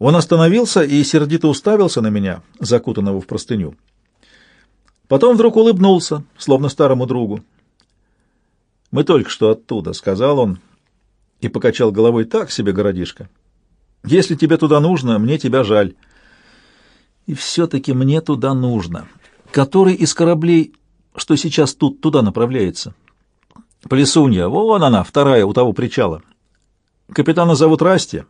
Он остановился и сердито уставился на меня, закутанного в простыню. Потом вдруг улыбнулся, словно старому другу. «Мы только что оттуда», — сказал он, и покачал головой так себе, городишко. «Если тебе туда нужно, мне тебя жаль». И все-таки мне туда нужно. Который из кораблей, что сейчас тут, туда направляется? Плесунья, вон она, вторая у того причала. Капитана зовут Расти.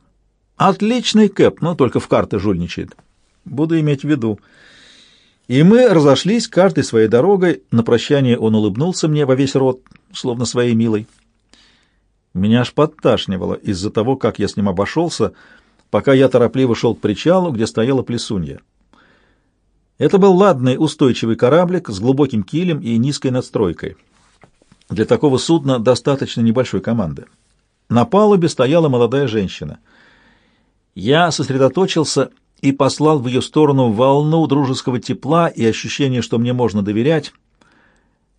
Отличный кэп, но только в карты жульничает. Буду иметь в виду. И мы разошлись, каждой своей дорогой. На прощание он улыбнулся мне во весь рот, словно своей милой. Меня аж подташнивало из-за того, как я с ним обошелся, пока я торопливо шел к причалу, где стояла плесунья. Это был ладный устойчивый кораблик с глубоким килем и низкой надстройкой. Для такого судна достаточно небольшой команды. На палубе стояла молодая женщина. Я сосредоточился и послал в ее сторону волну дружеского тепла и ощущение, что мне можно доверять.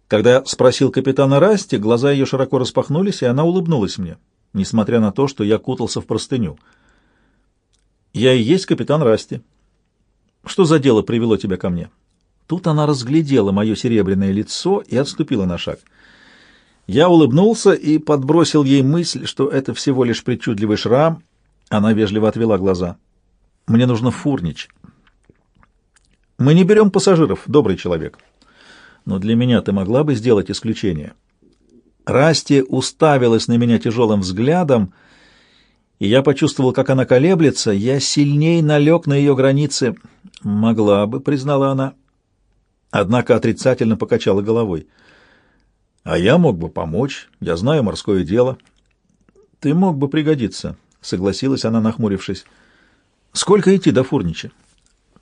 Когда спросил капитана Расти, глаза ее широко распахнулись, и она улыбнулась мне, несмотря на то, что я кутался в простыню. «Я и есть капитан Расти. Что за дело привело тебя ко мне?» Тут она разглядела мое серебряное лицо и отступила на шаг. Я улыбнулся и подбросил ей мысль, что это всего лишь причудливый шрам. Она вежливо отвела глаза. «Мне нужно фурнич». «Мы не берем пассажиров, добрый человек. Но для меня ты могла бы сделать исключение». Расти уставилась на меня тяжелым взглядом, и я почувствовал, как она колеблется. Я сильней налег на ее границы. «Могла бы», — признала она. Однако отрицательно покачала головой. А я мог бы помочь, я знаю морское дело. Ты мог бы пригодиться, согласилась она, нахмурившись. Сколько идти до Фурнича?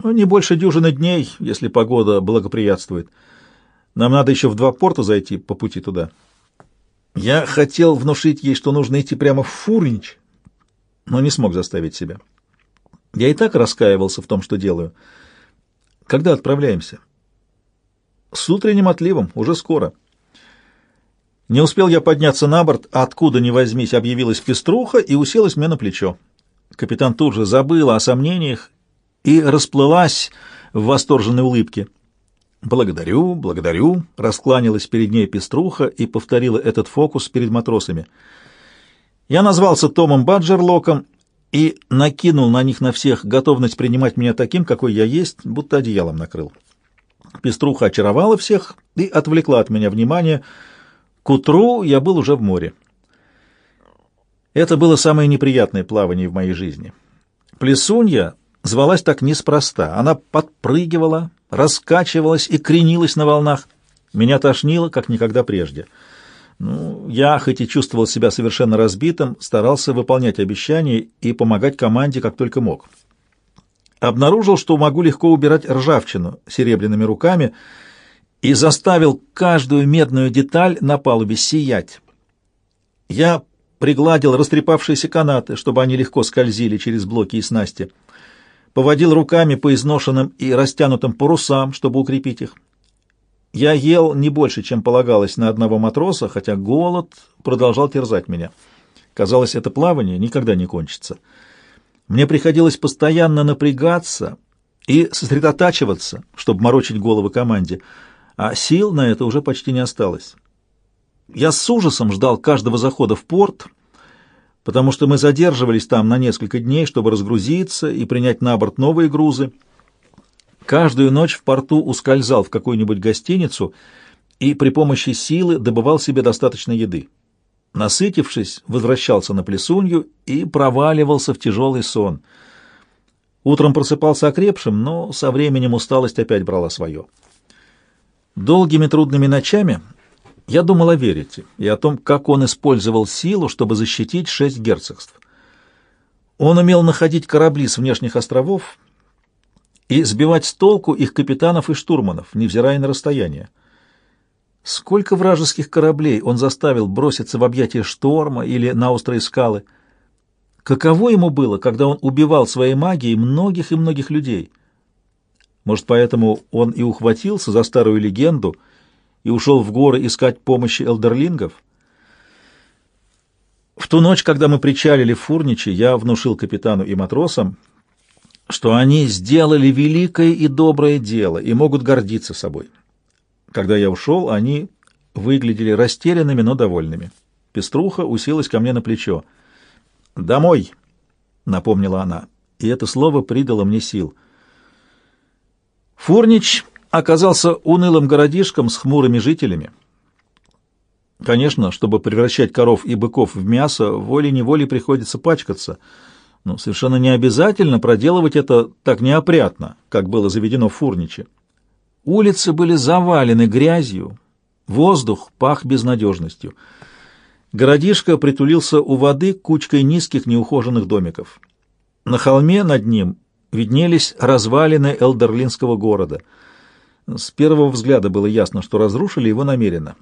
Ну, не больше дюжины дней, если погода благоприятствует. Нам надо еще в два порта зайти по пути туда. Я хотел внушить ей, что нужно идти прямо в Фурнич, но не смог заставить себя. Я и так раскаивался в том, что делаю. Когда отправляемся? С утренним отливом, уже скоро. Не успел я подняться на борт, откуда ни возьмись объявилась пеструха и уселась мне на плечо. Капитан тут же забыла о сомнениях и расплылась в восторженной улыбке. «Благодарю, благодарю», — раскланялась перед ней пеструха и повторила этот фокус перед матросами. Я назвался Томом Баджерлоком и накинул на них на всех готовность принимать меня таким, какой я есть, будто одеялом накрыл. Пеструха очаровала всех и отвлекла от меня внимание — к утру я был уже в море. Это было самое неприятное плавание в моей жизни. Плесунья звалась так неспроста. Она подпрыгивала, раскачивалась и кренилась на волнах. Меня тошнило, как никогда прежде. Ну, я, хоть и чувствовал себя совершенно разбитым, старался выполнять обещания и помогать команде, как только мог. Обнаружил, что могу легко убирать ржавчину серебряными руками — и заставил каждую медную деталь на палубе сиять. Я пригладил растрепавшиеся канаты, чтобы они легко скользили через блоки и снасти, поводил руками по изношенным и растянутым парусам, чтобы укрепить их. Я ел не больше, чем полагалось на одного матроса, хотя голод продолжал терзать меня. Казалось, это плавание никогда не кончится. Мне приходилось постоянно напрягаться и сосредотачиваться, чтобы морочить головы команде — а сил на это уже почти не осталось. Я с ужасом ждал каждого захода в порт, потому что мы задерживались там на несколько дней, чтобы разгрузиться и принять на борт новые грузы. Каждую ночь в порту ускользал в какую-нибудь гостиницу и при помощи силы добывал себе достаточно еды. Насытившись, возвращался на плесунью и проваливался в тяжелый сон. Утром просыпался окрепшим, но со временем усталость опять брала свое. Долгими трудными ночами я думал о Верите и о том, как он использовал силу, чтобы защитить шесть герцогств. Он умел находить корабли с внешних островов и сбивать с толку их капитанов и штурманов, невзирая на расстояние. Сколько вражеских кораблей он заставил броситься в объятия шторма или на острые скалы? Каково ему было, когда он убивал своей магией многих и многих людей? Может, поэтому он и ухватился за старую легенду и ушел в горы искать помощи элдерлингов? В ту ночь, когда мы причалили в Фурниче, я внушил капитану и матросам, что они сделали великое и доброе дело и могут гордиться собой. Когда я ушел, они выглядели растерянными, но довольными. Пеструха уселась ко мне на плечо. «Домой!» — напомнила она, и это слово придало мне сил. Фурнич оказался унылым городишком с хмурыми жителями. Конечно, чтобы превращать коров и быков в мясо, волей-неволей приходится пачкаться, но совершенно не обязательно проделывать это так неопрятно, как было заведено в Фурниче. Улицы были завалены грязью, воздух пах безнадежностью. Городишко притулился у воды кучкой низких неухоженных домиков. На холме над ним виднелись развалины Элдерлинского города. С первого взгляда было ясно, что разрушили его намеренно.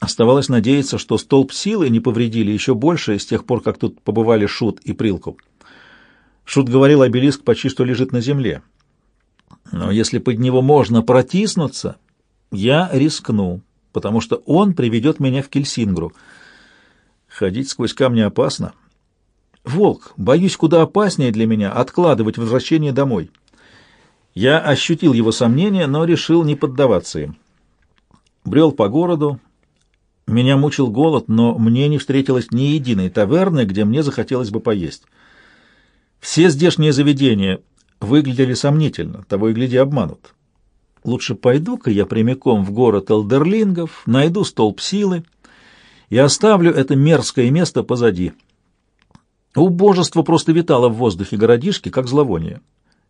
Оставалось надеяться, что столб силы не повредили еще больше с тех пор, как тут побывали Шут и Прилков. Шут говорил, обелиск почти что лежит на земле. Но если под него можно протиснуться, я рискну, потому что он приведет меня в Кельсингру. Ходить сквозь камни опасно. Волк, боюсь, куда опаснее для меня откладывать возвращение домой. Я ощутил его сомнения, но решил не поддаваться им. Брел по городу, меня мучил голод, но мне не встретилось ни единой таверны, где мне захотелось бы поесть. Все здешние заведения выглядели сомнительно, того и гляди обманут. Лучше пойду-ка я прямиком в город Элдерлингов, найду столб силы и оставлю это мерзкое место позади. Убожество просто витало в воздухе городишки, как зловоние.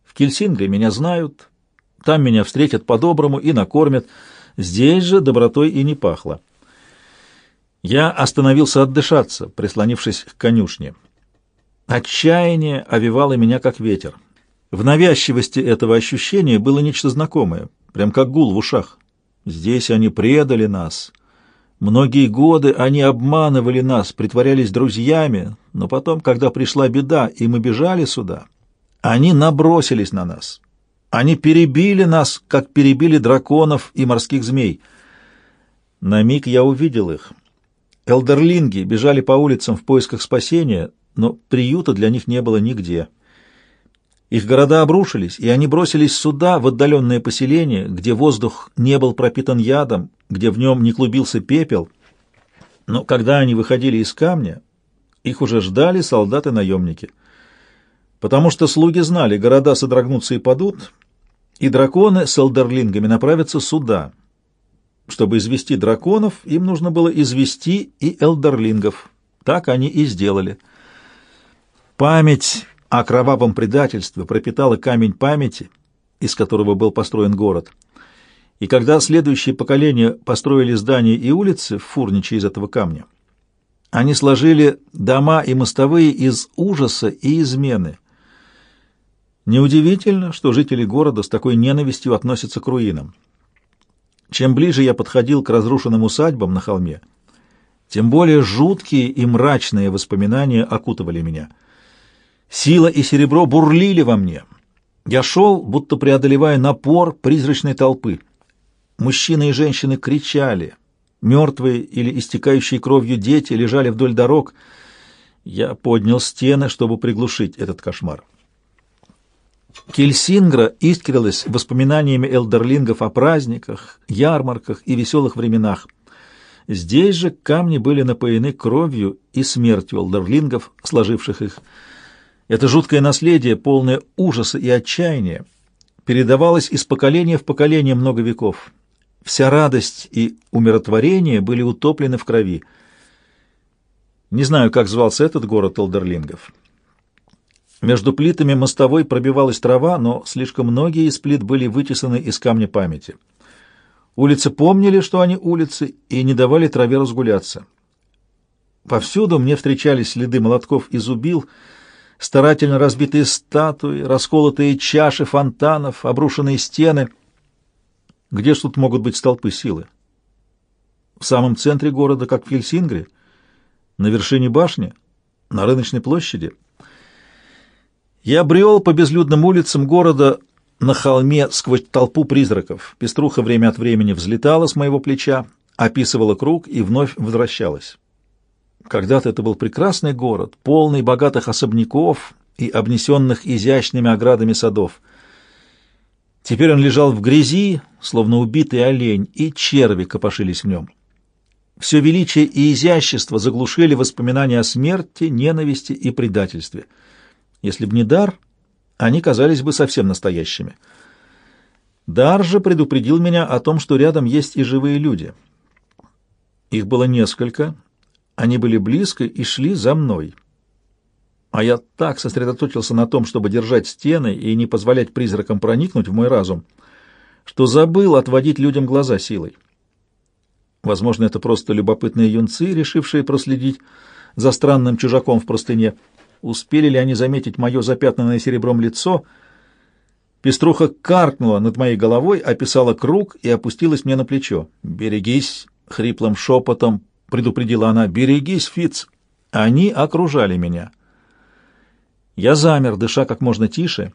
В Кельсингре меня знают, там меня встретят по-доброму и накормят, здесь же добротой и не пахло. Я остановился отдышаться, прислонившись к конюшне. Отчаяние овивало меня, как ветер. В навязчивости этого ощущения было нечто знакомое, прям как гул в ушах. Здесь они предали нас. Многие годы они обманывали нас, притворялись друзьями, но потом, когда пришла беда, и мы бежали сюда, они набросились на нас. Они перебили нас, как перебили драконов и морских змей. На миг я увидел их — Элдерлинги бежали по улицам в поисках спасения, но приюта для них не было нигде. Их города обрушились, и они бросились сюда, в отдаленное поселение, где воздух не был пропитан ядом, где в нем не клубился пепел. Но когда они выходили из камня, их уже ждали солдаты-наемники. Потому что слуги знали, города содрогнутся и падут, и драконы с элдерлингами направятся сюда — чтобы извести драконов, им нужно было извести и элдерлингов. Так они и сделали. Память о кровавом предательстве пропитала камень памяти, из которого был построен город. И когда следующие поколения построили здания и улицы в Фурниче из этого камня, они сложили дома и мостовые из ужаса и измены. Неудивительно, что жители города с такой ненавистью относятся к руинам. Чем ближе я подходил к разрушенным усадьбам на холме, тем более жуткие и мрачные воспоминания окутывали меня. Сила и серебро бурлили во мне. Я шел, будто преодолевая напор призрачной толпы. Мужчины и женщины кричали. Мертвые или истекающие кровью дети лежали вдоль дорог. Я поднял стены, чтобы приглушить этот кошмар. Кельсингра искрилась воспоминаниями элдерлингов о праздниках, ярмарках и веселых временах. Здесь же камни были напоены кровью и смертью элдерлингов, сложивших их. Это жуткое наследие, полное ужаса и отчаяния, передавалось из поколения в поколение много веков. Вся радость и умиротворение были утоплены в крови. Не знаю, как звался этот город элдерлингов. Между плитами мостовой пробивалась трава, но слишком многие из плит были вытесаны из камня памяти. Улицы помнили, что они улицы, и не давали траве разгуляться. Повсюду мне встречались следы молотков и зубил, старательно разбитые статуи, расколотые чаши фонтанов, обрушенные стены. Где ж тут могут быть столпы силы? В самом центре города, как в Хельсингре? На вершине башни? На рыночной площади? Я брел по безлюдным улицам города на холме сквозь толпу призраков. Пеструха время от времени взлетала с моего плеча, описывала круг и вновь возвращалась. Когда-то это был прекрасный город, полный богатых особняков и обнесенных изящными оградами садов. Теперь он лежал в грязи, словно убитый олень, и черви копошились в нем. Все величие и изящество заглушили воспоминания о смерти, ненависти и предательстве. Если б не дар, они казались бы совсем настоящими. Дар же предупредил меня о том, что рядом есть и живые люди. Их было несколько, они были близко и шли за мной. А я так сосредоточился на том, чтобы держать стены и не позволять призракам проникнуть в мой разум, что забыл отводить людям глаза силой. Возможно, это просто любопытные юнцы, решившие проследить за странным чужаком в простыне. Успели ли они заметить мое запятнанное серебром лицо? Пеструха каркнула над моей головой, описала круг и опустилась мне на плечо. «Берегись!» — хриплым шепотом предупредила она. «Берегись, Фиц! Они окружали меня». Я замер, дыша как можно тише.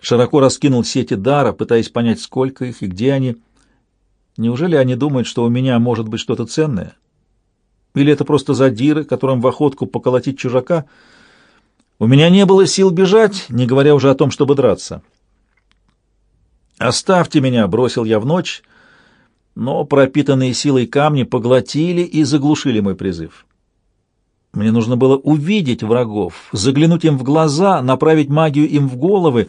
Широко раскинул сети дара, пытаясь понять, сколько их и где они — Неужели они думают, что у меня может быть что-то ценное? Или это просто задиры, которым в охотку поколотить чужака? У меня не было сил бежать, не говоря уже о том, чтобы драться. «Оставьте меня!» — бросил я в ночь, но пропитанные силой камни поглотили и заглушили мой призыв. Мне нужно было увидеть врагов, заглянуть им в глаза, направить магию им в головы.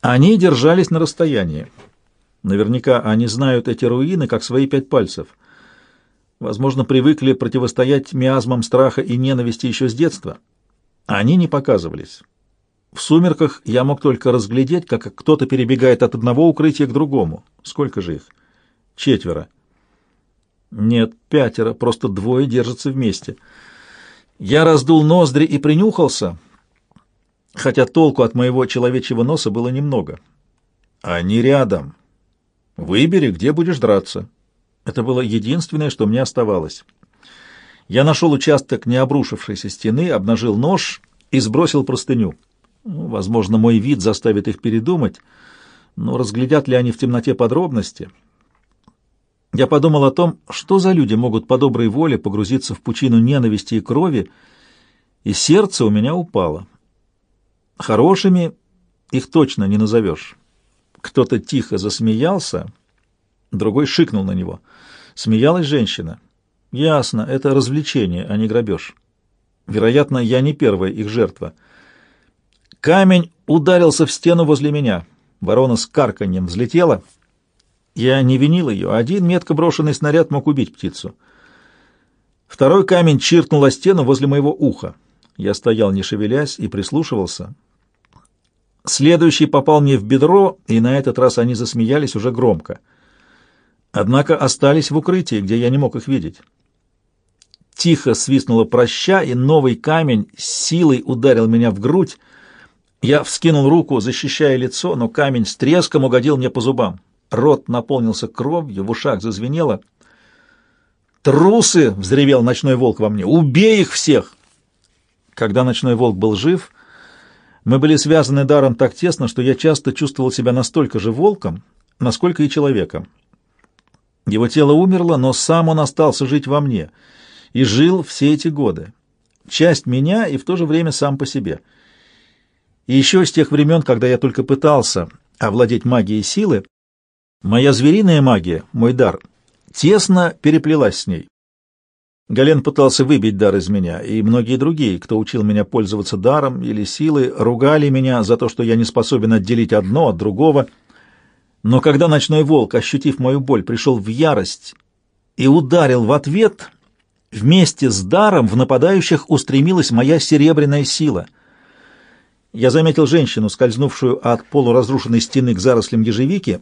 Они держались на расстоянии. Наверняка они знают эти руины как свои пять пальцев. Возможно, привыкли противостоять миазмам страха и ненависти еще с детства. Они не показывались. В сумерках я мог только разглядеть, как кто-то перебегает от одного укрытия к другому. Сколько же их? Четверо. Нет, пятеро, просто двое держатся вместе. Я раздул ноздри и принюхался, хотя толку от моего человечьего носа было немного. Они рядом. Выбери, где будешь драться. Это было единственное, что мне оставалось. Я нашел участок необрушившейся стены, обнажил нож и сбросил простыню. Ну, возможно, мой вид заставит их передумать, но разглядят ли они в темноте подробности? Я подумал о том, что за люди могут по доброй воле погрузиться в пучину ненависти и крови, и сердце у меня упало. Хорошими их точно не назовешь. Кто-то тихо засмеялся, другой шикнул на него. Смеялась женщина. Ясно, это развлечение, а не грабеж. Вероятно, я не первая их жертва. Камень ударился в стену возле меня. Ворона с карканьем взлетела. Я не винил ее. Один метко брошенный снаряд мог убить птицу. Второй камень чиркнул о стену возле моего уха. Я стоял, не шевелясь, и прислушивался. Следующий попал мне в бедро, и на этот раз они засмеялись уже громко. Однако остались в укрытии, где я не мог их видеть. Тихо свистнула проща, и новый камень силой ударил меня в грудь. Я вскинул руку, защищая лицо, но камень с треском угодил мне по зубам. Рот наполнился кровью, в ушах зазвенело. «Трусы!» — взревел ночной волк во мне. «Убей их всех!» Когда ночной волк был жив, мы были связаны даром так тесно, что я часто чувствовал себя настолько же волком, насколько и человеком. Его тело умерло, но сам он остался жить во мне и жил все эти годы. Часть меня и в то же время сам по себе. И еще с тех времен, когда я только пытался овладеть магией силы, моя звериная магия, мой дар, тесно переплелась с ней. Гален пытался выбить дар из меня, и многие другие, кто учил меня пользоваться даром или силой, ругали меня за то, что я не способен отделить одно от другого. Но когда ночной волк, ощутив мою боль, пришел в ярость и ударил в ответ, вместе с даром в нападающих устремилась моя серебряная сила. Я заметил женщину, скользнувшую от полуразрушенной стены к зарослям ежевики,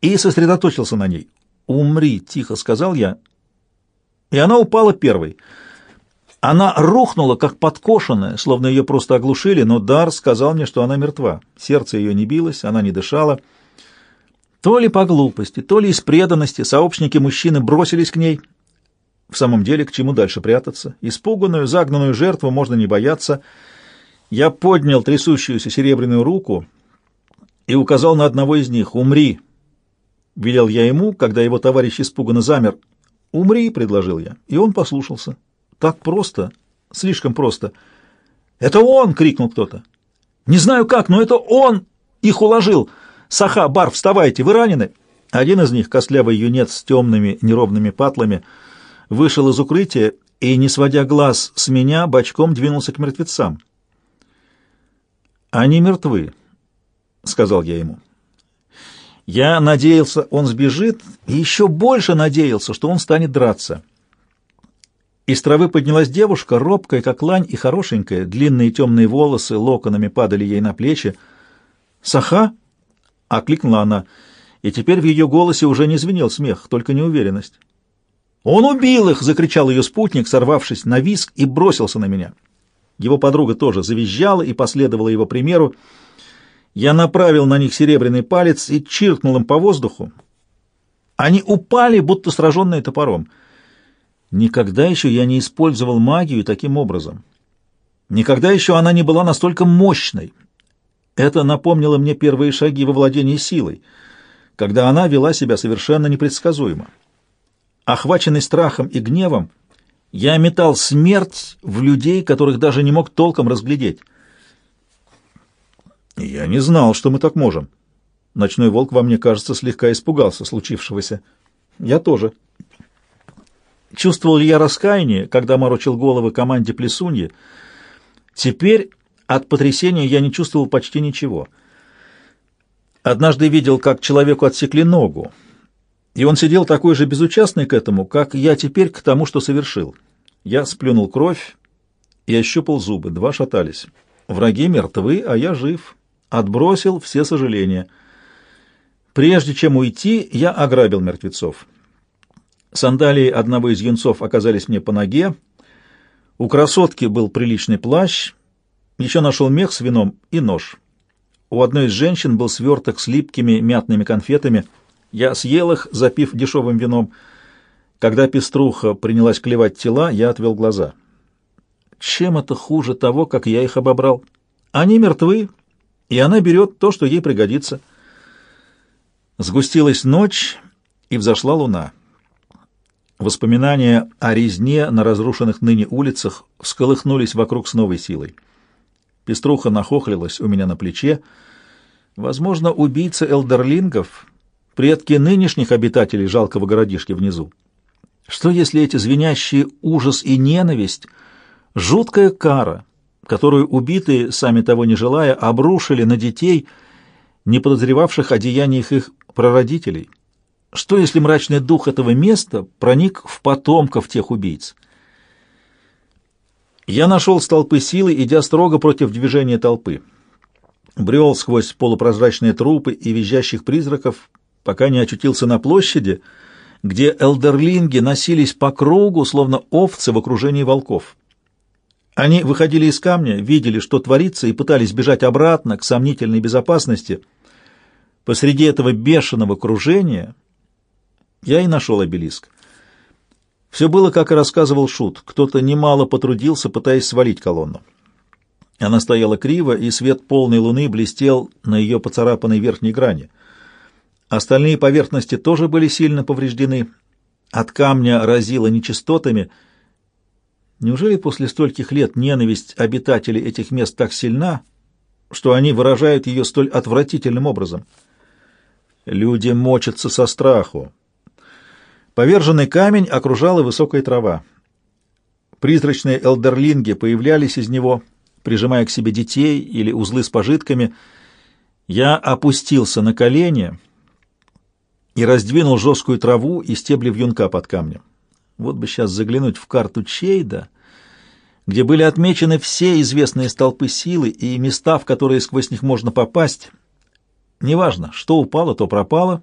и сосредоточился на ней. «Умри!» — тихо сказал я — и она упала первой. Она рухнула, как подкошенная, словно ее просто оглушили, но Дар сказал мне, что она мертва. Сердце ее не билось, она не дышала. То ли по глупости, то ли из преданности сообщники мужчины бросились к ней. В самом деле, к чему дальше прятаться? Испуганную, загнанную жертву можно не бояться. Я поднял трясущуюся серебряную руку и указал на одного из них. «Умри!» — велел я ему, когда его товарищ испуганно замер. «Умри», — предложил я, и он послушался. Так просто, слишком просто. «Это он!» — крикнул кто-то. «Не знаю как, но это он их уложил! Саха, Бар, вставайте, вы ранены!» Один из них, костлявый юнец с темными неровными патлами, вышел из укрытия и, не сводя глаз с меня, бочком двинулся к мертвецам. «Они мертвы», — сказал я ему. Я надеялся, он сбежит, и еще больше надеялся, что он станет драться. Из травы поднялась девушка, робкая, как лань, и хорошенькая. Длинные темные волосы локонами падали ей на плечи. «Саха?» — окликнула она, и теперь в ее голосе уже не звенел смех, только неуверенность. «Он убил их!» — закричал ее спутник, сорвавшись на виск, и бросился на меня. Его подруга тоже завизжала и последовала его примеру. Я направил на них серебряный палец и чиркнул им по воздуху. Они упали, будто сраженные топором. Никогда еще я не использовал магию таким образом. Никогда еще она не была настолько мощной. Это напомнило мне первые шаги во владении силой, когда она вела себя совершенно непредсказуемо. Охваченный страхом и гневом, я метал смерть в людей, которых даже не мог толком разглядеть. Я не знал, что мы так можем. Ночной волк во мне, кажется, слегка испугался случившегося. Я тоже. Чувствовал ли я раскаяние, когда морочил головы команде Плесуньи? Теперь от потрясения я не чувствовал почти ничего. Однажды видел, как человеку отсекли ногу, и он сидел такой же безучастный к этому, как я теперь к тому, что совершил. Я сплюнул кровь и ощупал зубы, два шатались. Враги мертвы, а я жив отбросил все сожаления. Прежде чем уйти, я ограбил мертвецов. Сандалии одного из юнцов оказались мне по ноге, у красотки был приличный плащ, еще нашел мех с вином и нож. У одной из женщин был сверток с липкими мятными конфетами. Я съел их, запив дешевым вином. Когда пеструха принялась клевать тела, я отвел глаза. Чем это хуже того, как я их обобрал? Они мертвы, и она берет то, что ей пригодится. Сгустилась ночь, и взошла луна. Воспоминания о резне на разрушенных ныне улицах всколыхнулись вокруг с новой силой. Пеструха нахохлилась у меня на плече. Возможно, убийца элдерлингов — предки нынешних обитателей жалкого городишки внизу. Что если эти звенящие ужас и ненависть — жуткая кара — которую убитые, сами того не желая, обрушили на детей, не подозревавших о деяниях их прародителей. Что, если мрачный дух этого места проник в потомков тех убийц? Я нашел столпы силы, идя строго против движения толпы. Брел сквозь полупрозрачные трупы и визжащих призраков, пока не очутился на площади, где элдерлинги носились по кругу, словно овцы в окружении волков. Они выходили из камня, видели, что творится, и пытались бежать обратно к сомнительной безопасности. Посреди этого бешеного кружения я и нашел обелиск. Все было, как и рассказывал Шут. Кто-то немало потрудился, пытаясь свалить колонну. Она стояла криво, и свет полной луны блестел на ее поцарапанной верхней грани. Остальные поверхности тоже были сильно повреждены. От камня разило нечистотами — Неужели после стольких лет ненависть обитателей этих мест так сильна, что они выражают ее столь отвратительным образом? Люди мочатся со страху. Поверженный камень окружала высокая трава. Призрачные элдерлинги появлялись из него, прижимая к себе детей или узлы с пожитками. Я опустился на колени и раздвинул жесткую траву и стебли вьюнка под камнем. Вот бы сейчас заглянуть в карту Чейда, где были отмечены все известные столпы силы и места, в которые сквозь них можно попасть. Неважно, что упало, то пропало.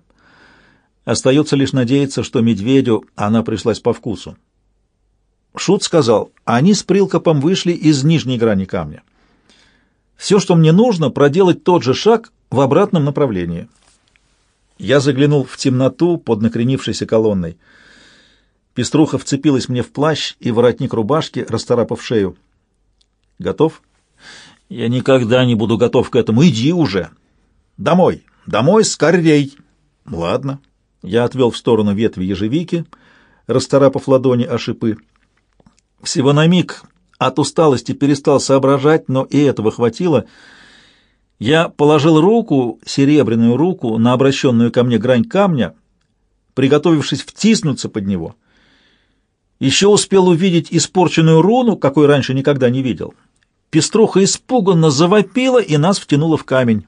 Остается лишь надеяться, что медведю она пришлась по вкусу. Шут сказал, они с Прилкопом вышли из нижней грани камня. Все, что мне нужно, проделать тот же шаг в обратном направлении. Я заглянул в темноту под накренившейся колонной — Пеструха вцепилась мне в плащ и воротник рубашки, расцарапав шею. «Готов?» «Я никогда не буду готов к этому. Иди уже!» «Домой! Домой скорей!» «Ладно». Я отвел в сторону ветви ежевики, расцарапав ладони о шипы. Всего на миг От усталости перестал соображать, но и этого хватило. Я положил руку, серебряную руку, на обращенную ко мне грань камня, приготовившись втиснуться под него. Еще успел увидеть испорченную руну, какой раньше никогда не видел. Пеструха испуганно завопила и нас втянула в камень.